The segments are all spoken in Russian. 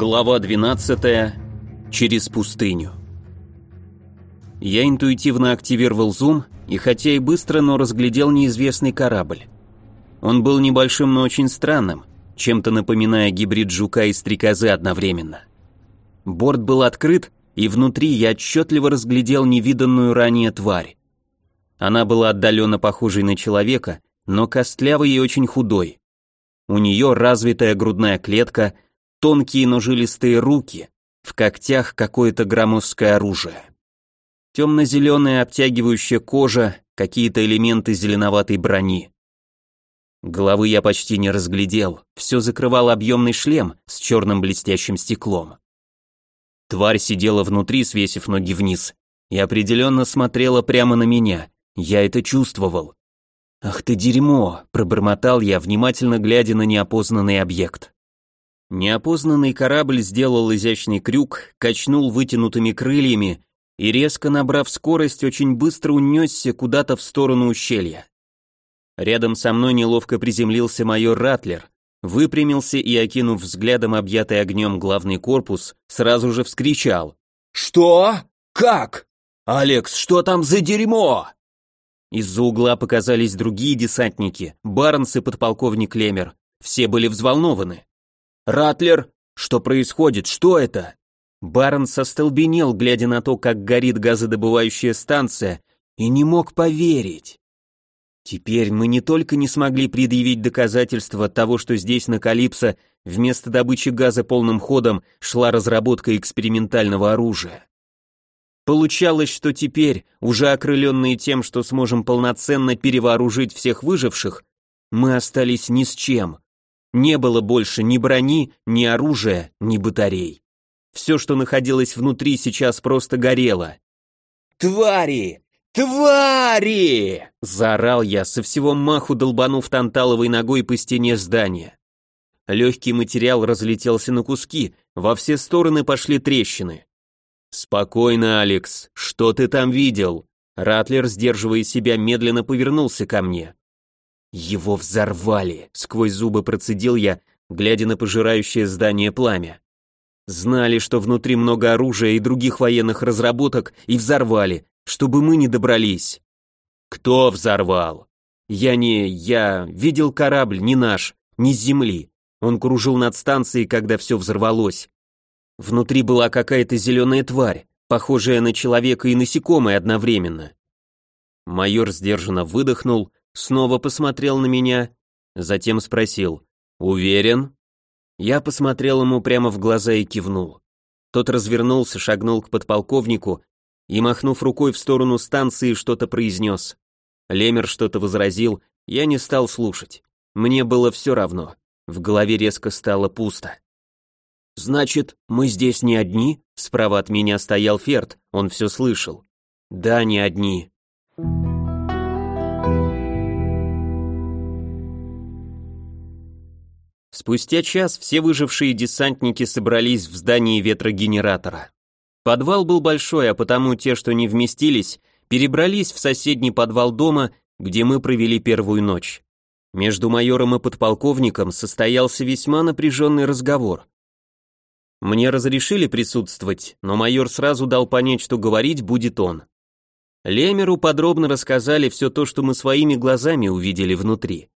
Глава 12. Через пустыню. Я интуитивно активировал зум, и хотя и быстро, но разглядел неизвестный корабль. Он был небольшим, но очень странным, чем-то напоминая гибрид жука и стрекозы одновременно. Борт был открыт, и внутри я отчетливо разглядел невиданную ранее тварь. Она была отдаленно похожей на человека, но костлявой и очень худой. У нее развитая грудная клетка – тонкие, но жилистые руки, в когтях какое-то громоздкое оружие. Темно-зеленая обтягивающая кожа, какие-то элементы зеленоватой брони. Головы я почти не разглядел, все закрывал объемный шлем с черным блестящим стеклом. Тварь сидела внутри, свесив ноги вниз, и определенно смотрела прямо на меня, я это чувствовал. «Ах ты дерьмо!» – пробормотал я, внимательно глядя на неопознанный объект. Неопознанный корабль сделал изящный крюк, качнул вытянутыми крыльями и, резко набрав скорость, очень быстро унесся куда-то в сторону ущелья. Рядом со мной неловко приземлился майор Ратлер, выпрямился и, окинув взглядом объятый огнем главный корпус, сразу же вскричал. «Что? Как? Алекс, что там за дерьмо?» Из-за угла показались другие десантники, Барнс и подполковник Лемер. Все были взволнованы. «Ратлер, что происходит? Что это?» Барнс остолбенел, глядя на то, как горит газодобывающая станция, и не мог поверить. Теперь мы не только не смогли предъявить доказательства того, что здесь на Калипсо вместо добычи газа полным ходом шла разработка экспериментального оружия. Получалось, что теперь, уже окрыленные тем, что сможем полноценно перевооружить всех выживших, мы остались ни с чем. Не было больше ни брони, ни оружия, ни батарей. Все, что находилось внутри, сейчас просто горело. «Твари! Твари!» – заорал я, со всего маху долбанув танталовой ногой по стене здания. Легкий материал разлетелся на куски, во все стороны пошли трещины. «Спокойно, Алекс, что ты там видел?» Ратлер, сдерживая себя, медленно повернулся ко мне. Его взорвали, сквозь зубы процедил я, глядя на пожирающее здание пламя. Знали, что внутри много оружия и других военных разработок, и взорвали, чтобы мы не добрались. Кто взорвал? Я не... я видел корабль, не наш, не с земли. Он кружил над станцией, когда все взорвалось. Внутри была какая-то зеленая тварь, похожая на человека и насекомое одновременно. Майор сдержанно выдохнул, снова посмотрел на меня, затем спросил «Уверен?» Я посмотрел ему прямо в глаза и кивнул. Тот развернулся, шагнул к подполковнику и, махнув рукой в сторону станции, что-то произнес. Лемер что-то возразил, я не стал слушать. Мне было все равно. В голове резко стало пусто. «Значит, мы здесь не одни?» Справа от меня стоял Ферд, он все слышал. «Да, не одни». Спустя час все выжившие десантники собрались в здании ветрогенератора. Подвал был большой, а потому те, что не вместились, перебрались в соседний подвал дома, где мы провели первую ночь. Между майором и подполковником состоялся весьма напряженный разговор. Мне разрешили присутствовать, но майор сразу дал понять, что говорить будет он. Лемеру подробно рассказали все то, что мы своими глазами увидели внутри.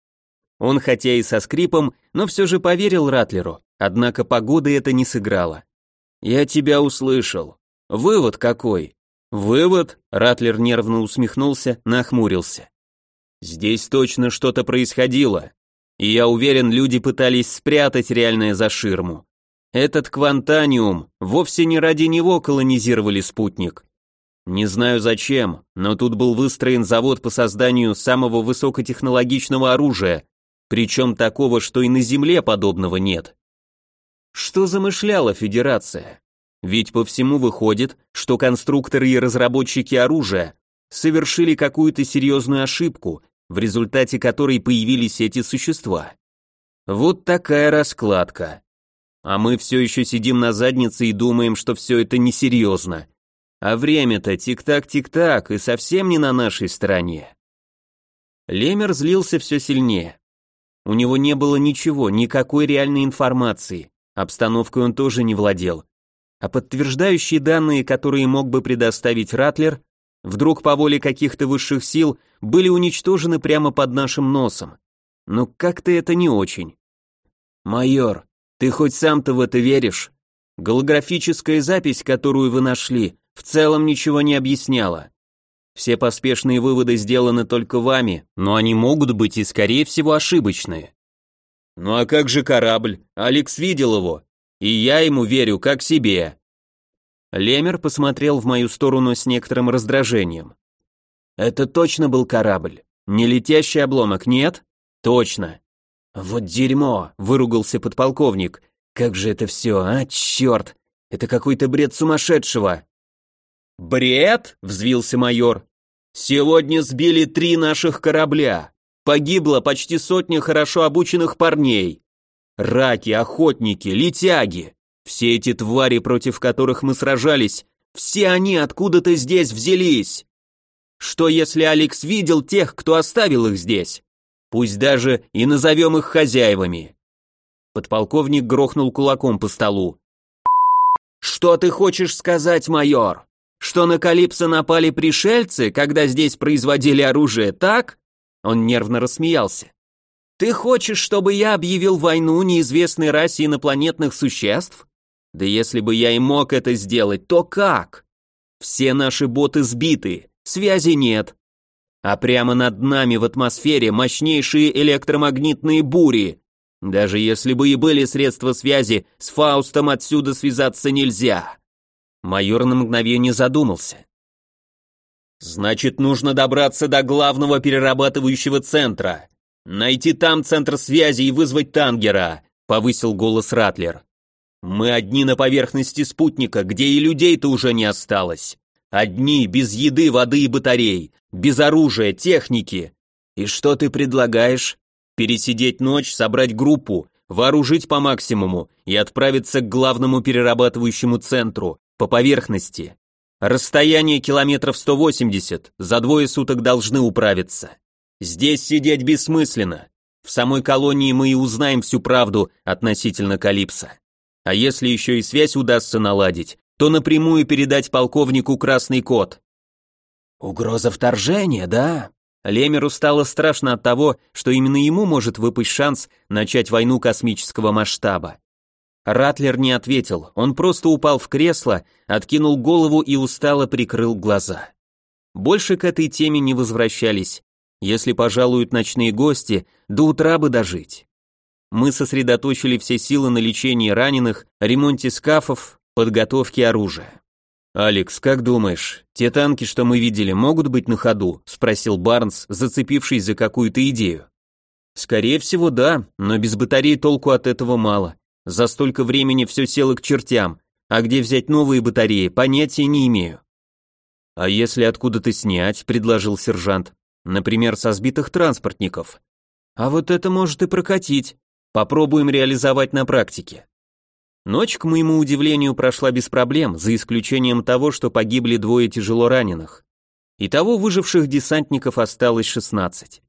Он хотя и со скрипом, но все же поверил Ратлеру, однако погода это не сыграла. «Я тебя услышал. Вывод какой?» «Вывод?» — Ратлер нервно усмехнулся, нахмурился. «Здесь точно что-то происходило, и я уверен, люди пытались спрятать реальное за ширму. Этот квантаниум, вовсе не ради него колонизировали спутник. Не знаю зачем, но тут был выстроен завод по созданию самого высокотехнологичного оружия, причем такого, что и на Земле подобного нет. Что замышляла Федерация? Ведь по всему выходит, что конструкторы и разработчики оружия совершили какую-то серьезную ошибку, в результате которой появились эти существа. Вот такая раскладка. А мы все еще сидим на заднице и думаем, что все это несерьезно. А время-то тик-так, тик-так, и совсем не на нашей стороне. Лемер злился все сильнее. У него не было ничего, никакой реальной информации. обстановкой он тоже не владел. А подтверждающие данные, которые мог бы предоставить Ратлер, вдруг по воле каких-то высших сил были уничтожены прямо под нашим носом. Ну как-то это не очень. Майор, ты хоть сам-то в это веришь? Голографическая запись, которую вы нашли, в целом ничего не объясняла. Все поспешные выводы сделаны только вами, но они могут быть и, скорее всего, ошибочные. Ну а как же корабль? Алекс видел его. И я ему верю, как себе. Лемер посмотрел в мою сторону с некоторым раздражением. Это точно был корабль. Не летящий обломок, нет? Точно. Вот дерьмо, выругался подполковник. Как же это все, а, черт! Это какой-то бред сумасшедшего. «Бред?» — взвился майор. «Сегодня сбили три наших корабля. Погибло почти сотня хорошо обученных парней. Раки, охотники, летяги. Все эти твари, против которых мы сражались, все они откуда-то здесь взялись. Что если Алекс видел тех, кто оставил их здесь? Пусть даже и назовем их хозяевами». Подполковник грохнул кулаком по столу. «Что ты хочешь сказать, майор? Что на Калипсо напали пришельцы, когда здесь производили оружие, так? Он нервно рассмеялся. Ты хочешь, чтобы я объявил войну неизвестной расе инопланетных существ? Да если бы я и мог это сделать, то как? Все наши боты сбиты, связи нет. А прямо над нами в атмосфере мощнейшие электромагнитные бури. Даже если бы и были средства связи, с Фаустом отсюда связаться нельзя. Майор на мгновение задумался. Значит, нужно добраться до главного перерабатывающего центра. Найти там центр связи и вызвать Тангера, повысил голос Ратлер. Мы одни на поверхности спутника, где и людей-то уже не осталось. Одни, без еды, воды и батарей, без оружия, техники. И что ты предлагаешь? Пересидеть ночь, собрать группу, вооружить по максимуму и отправиться к главному перерабатывающему центру, по поверхности. Расстояние километров 180, за двое суток должны управиться. Здесь сидеть бессмысленно. В самой колонии мы и узнаем всю правду относительно Калипса. А если еще и связь удастся наладить, то напрямую передать полковнику красный код. Угроза вторжения, да? Лемеру стало страшно от того, что именно ему может выпасть шанс начать войну космического масштаба. Ратлер не ответил, он просто упал в кресло, откинул голову и устало прикрыл глаза. Больше к этой теме не возвращались. Если пожалуют ночные гости, до утра бы дожить. Мы сосредоточили все силы на лечении раненых, ремонте скафов, подготовке оружия. «Алекс, как думаешь, те танки, что мы видели, могут быть на ходу?» – спросил Барнс, зацепившись за какую-то идею. «Скорее всего, да, но без батарей толку от этого мало. За столько времени все село к чертям, а где взять новые батареи, понятия не имею. А если откуда-то снять, предложил сержант, например, со сбитых транспортников. А вот это может и прокатить. Попробуем реализовать на практике. Ночь, к моему удивлению, прошла без проблем, за исключением того, что погибли двое тяжело раненых. Итого выживших десантников осталось 16.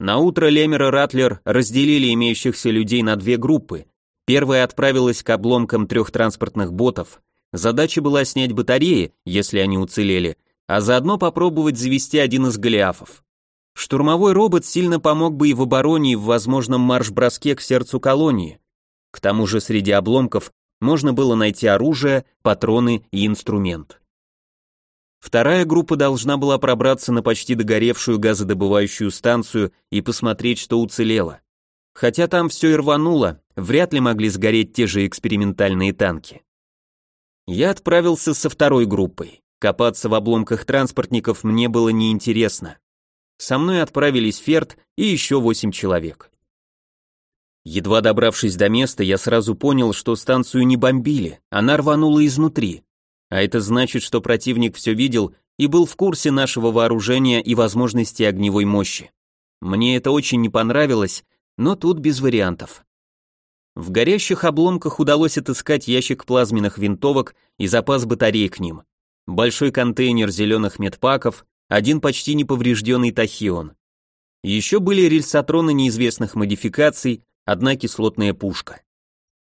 На утро Лемер и Ратлер разделили имеющихся людей на две группы, Первая отправилась к обломкам трех транспортных ботов. Задача была снять батареи, если они уцелели, а заодно попробовать завести один из голиафов. Штурмовой робот сильно помог бы и в обороне, и в возможном марш-броске к сердцу колонии. К тому же среди обломков можно было найти оружие, патроны и инструмент. Вторая группа должна была пробраться на почти догоревшую газодобывающую станцию и посмотреть, что уцелело. Хотя там все и рвануло, вряд ли могли сгореть те же экспериментальные танки. Я отправился со второй группой. Копаться в обломках транспортников мне было неинтересно. Со мной отправились Ферд и еще восемь человек. Едва добравшись до места, я сразу понял, что станцию не бомбили, она рванула изнутри. А это значит, что противник все видел и был в курсе нашего вооружения и возможностей огневой мощи. Мне это очень не понравилось, но тут без вариантов. В горящих обломках удалось отыскать ящик плазменных винтовок и запас батарей к ним. Большой контейнер зеленых медпаков, один почти неповрежденный тахион. Еще были рельсотроны неизвестных модификаций, одна кислотная пушка.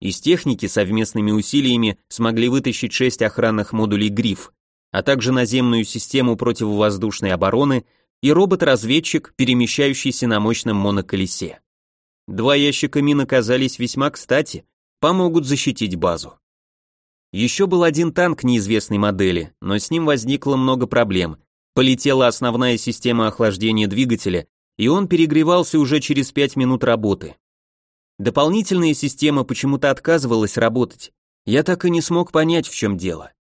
Из техники совместными усилиями смогли вытащить шесть охранных модулей «Гриф», а также наземную систему противовоздушной обороны и робот-разведчик, перемещающийся на мощном моноколесе. Два ящика мин оказались весьма кстати, помогут защитить базу. Еще был один танк неизвестной модели, но с ним возникло много проблем. Полетела основная система охлаждения двигателя, и он перегревался уже через 5 минут работы. Дополнительная система почему-то отказывалась работать. Я так и не смог понять, в чем дело.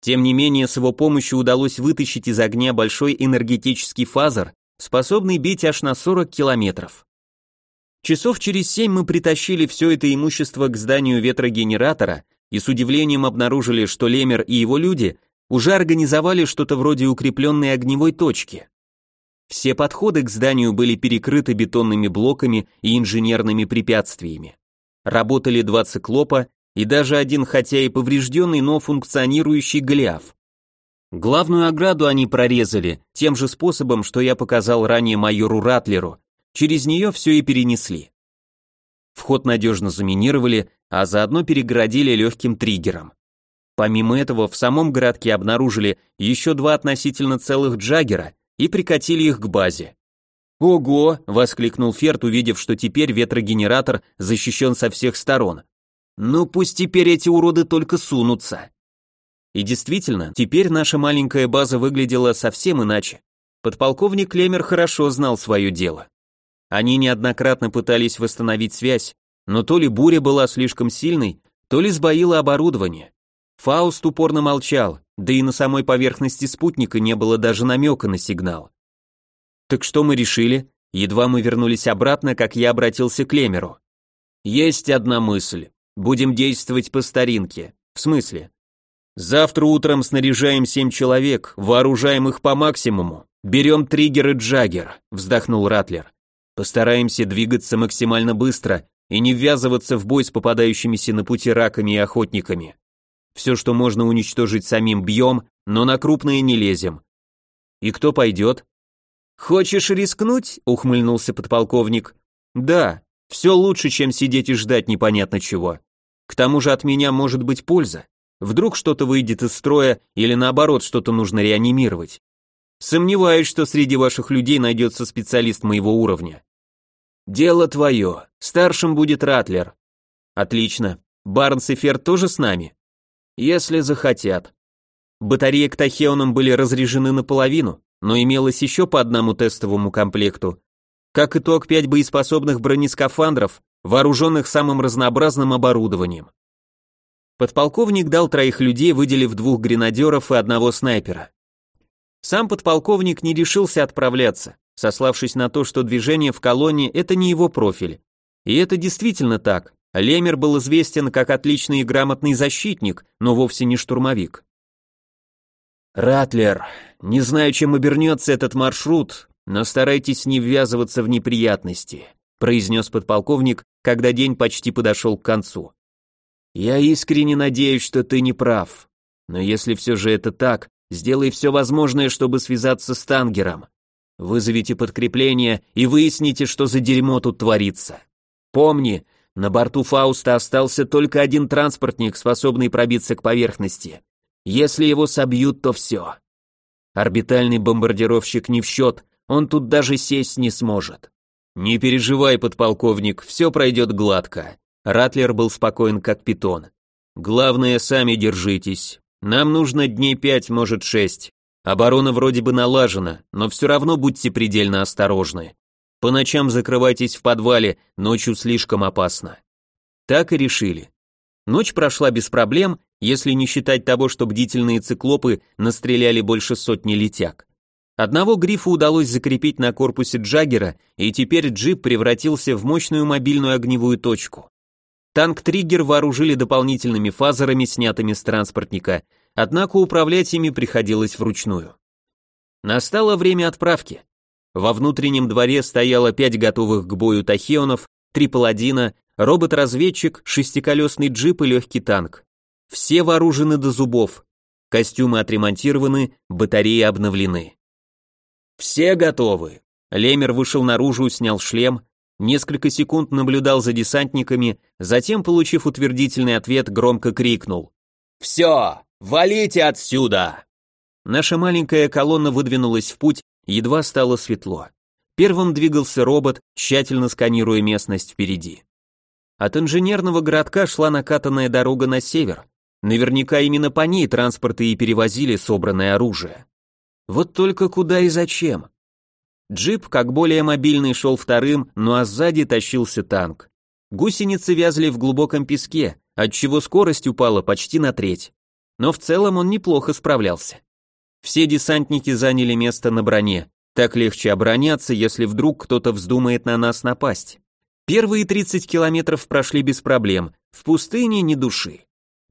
Тем не менее, с его помощью удалось вытащить из огня большой энергетический фазер, способный бить аж на 40 километров. Часов через семь мы притащили все это имущество к зданию ветрогенератора и с удивлением обнаружили, что Лемер и его люди уже организовали что-то вроде укрепленной огневой точки. Все подходы к зданию были перекрыты бетонными блоками и инженерными препятствиями. Работали два циклопа и даже один, хотя и поврежденный, но функционирующий Голиаф. Главную ограду они прорезали тем же способом, что я показал ранее майору Ратлеру, через нее все и перенесли. Вход надежно заминировали, а заодно перегородили легким триггером. Помимо этого, в самом городке обнаружили еще два относительно целых джаггера и прикатили их к базе. «Ого!» — воскликнул Ферт, увидев, что теперь ветрогенератор защищен со всех сторон. «Ну пусть теперь эти уроды только сунутся!» И действительно, теперь наша маленькая база выглядела совсем иначе. Подполковник Клемер хорошо знал свое дело. Они неоднократно пытались восстановить связь, но то ли буря была слишком сильной, то ли сбоило оборудование. Фауст упорно молчал, да и на самой поверхности спутника не было даже намека на сигнал. Так что мы решили? Едва мы вернулись обратно, как я обратился к Лемеру. Есть одна мысль. Будем действовать по старинке. В смысле? Завтра утром снаряжаем семь человек, вооружаем их по максимуму. Берем триггер и джаггер, вздохнул Ратлер. Постараемся двигаться максимально быстро и не ввязываться в бой с попадающимися на пути раками и охотниками. Все, что можно уничтожить самим, бьем, но на крупные не лезем. И кто пойдет? Хочешь рискнуть? ухмыльнулся подполковник. Да, все лучше, чем сидеть и ждать непонятно чего. К тому же от меня может быть польза. Вдруг что-то выйдет из строя или наоборот что-то нужно реанимировать. Сомневаюсь, что среди ваших людей найдется специалист моего уровня. Дело твое. Старшим будет Ратлер. Отлично. Барнс и Фер тоже с нами? Если захотят. Батареи к Тахеонам были разряжены наполовину, но имелось еще по одному тестовому комплекту. Как итог, пять боеспособных бронескафандров, вооруженных самым разнообразным оборудованием. Подполковник дал троих людей, выделив двух гренадеров и одного снайпера. Сам подполковник не решился отправляться сославшись на то, что движение в колонне – это не его профиль. И это действительно так. Лемер был известен как отличный и грамотный защитник, но вовсе не штурмовик. «Ратлер, не знаю, чем обернется этот маршрут, но старайтесь не ввязываться в неприятности», произнес подполковник, когда день почти подошел к концу. «Я искренне надеюсь, что ты не прав. Но если все же это так, сделай все возможное, чтобы связаться с Тангером. Вызовите подкрепление и выясните, что за дерьмо тут творится. Помни, на борту Фауста остался только один транспортник, способный пробиться к поверхности. Если его собьют, то все. Орбитальный бомбардировщик не в счет, он тут даже сесть не сможет. Не переживай, подполковник, все пройдет гладко. Ратлер был спокоен, как питон. Главное, сами держитесь. Нам нужно дней пять, может шесть. Оборона вроде бы налажена, но все равно будьте предельно осторожны. По ночам закрывайтесь в подвале, ночью слишком опасно. Так и решили. Ночь прошла без проблем, если не считать того, что бдительные циклопы настреляли больше сотни летяг. Одного грифа удалось закрепить на корпусе Джаггера, и теперь джип превратился в мощную мобильную огневую точку. Танк-триггер вооружили дополнительными фазерами, снятыми с транспортника, однако управлять ими приходилось вручную. Настало время отправки. Во внутреннем дворе стояло пять готовых к бою тахеонов, три паладина, робот-разведчик, шестиколесный джип и легкий танк. Все вооружены до зубов. Костюмы отремонтированы, батареи обновлены. Все готовы. Лемер вышел наружу, снял шлем. Несколько секунд наблюдал за десантниками, затем, получив утвердительный ответ, громко крикнул. «Все, валите отсюда!» Наша маленькая колонна выдвинулась в путь, едва стало светло. Первым двигался робот, тщательно сканируя местность впереди. От инженерного городка шла накатанная дорога на север. Наверняка именно по ней транспорты и перевозили собранное оружие. Вот только куда и зачем? Джип, как более мобильный, шел вторым, ну а сзади тащился танк. Гусеницы вязли в глубоком песке, отчего скорость упала почти на треть. Но в целом он неплохо справлялся. Все десантники заняли место на броне. Так легче обороняться, если вдруг кто-то вздумает на нас напасть. Первые 30 километров прошли без проблем, в пустыне ни души.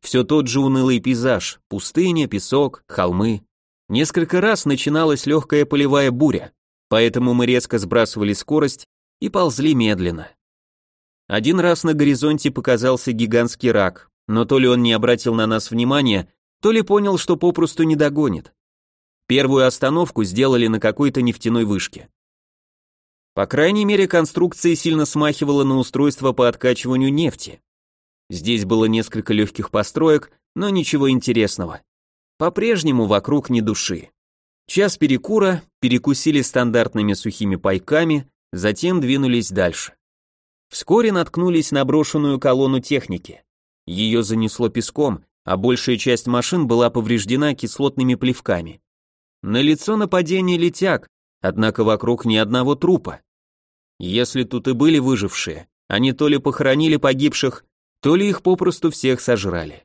Все тот же унылый пейзаж, пустыня, песок, холмы. Несколько раз начиналась легкая полевая буря, поэтому мы резко сбрасывали скорость и ползли медленно. Один раз на горизонте показался гигантский рак, но то ли он не обратил на нас внимания, то ли понял, что попросту не догонит. Первую остановку сделали на какой-то нефтяной вышке. По крайней мере, конструкция сильно смахивала на устройство по откачиванию нефти. Здесь было несколько легких построек, но ничего интересного. По-прежнему вокруг ни души. Час перекура, перекусили стандартными сухими пайками, затем двинулись дальше. Вскоре наткнулись на брошенную колонну техники. Ее занесло песком, а большая часть машин была повреждена кислотными плевками. На лицо нападение летяг, однако вокруг ни одного трупа. Если тут и были выжившие, они то ли похоронили погибших, то ли их попросту всех сожрали.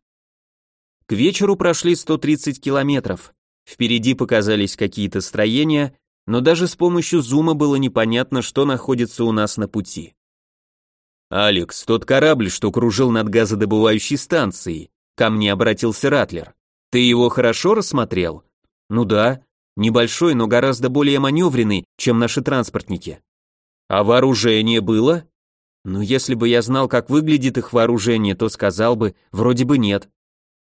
К вечеру прошли 130 километров, впереди показались какие-то строения, но даже с помощью зума было непонятно, что находится у нас на пути. «Алекс, тот корабль, что кружил над газодобывающей станцией», ко мне обратился Ратлер. «Ты его хорошо рассмотрел?» «Ну да, Небольшой, но гораздо более маневренный, чем наши транспортники. А вооружение было? Ну, если бы я знал, как выглядит их вооружение, то сказал бы, вроде бы нет.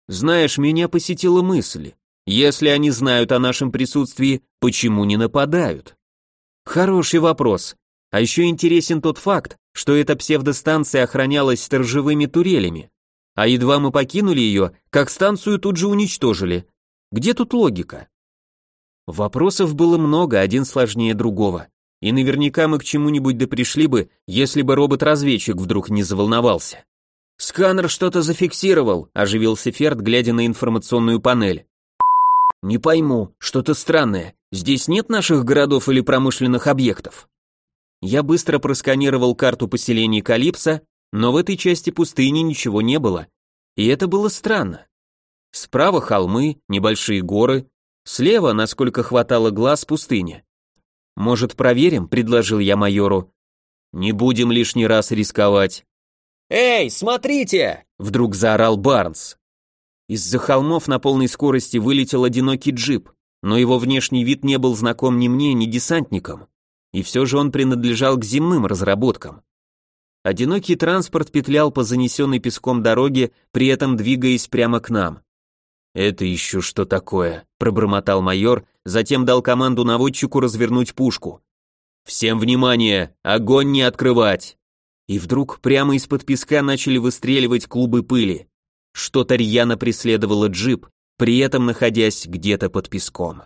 Знаешь, меня посетила мысль. Если они знают о нашем присутствии, почему не нападают? Хороший вопрос. А еще интересен тот факт, что эта псевдостанция охранялась сторожевыми турелями. А едва мы покинули ее, как станцию тут же уничтожили. Где тут логика? Вопросов было много, один сложнее другого. И наверняка мы к чему-нибудь да пришли бы, если бы робот-разведчик вдруг не заволновался. «Сканер что-то зафиксировал», — оживился Ферд, глядя на информационную панель. «Не пойму, что-то странное. Здесь нет наших городов или промышленных объектов?» Я быстро просканировал карту поселений Калипса, но в этой части пустыни ничего не было. И это было странно. Справа холмы, небольшие горы, Слева, насколько хватало глаз, пустыня. «Может, проверим?» — предложил я майору. «Не будем лишний раз рисковать». «Эй, смотрите!» — вдруг заорал Барнс. Из-за холмов на полной скорости вылетел одинокий джип, но его внешний вид не был знаком ни мне, ни десантникам. И все же он принадлежал к земным разработкам. Одинокий транспорт петлял по занесенной песком дороге, при этом двигаясь прямо к нам. «Это еще что такое?» – пробормотал майор, затем дал команду наводчику развернуть пушку. «Всем внимание! Огонь не открывать!» И вдруг прямо из-под песка начали выстреливать клубы пыли. Что-то рьяно джип, при этом находясь где-то под песком.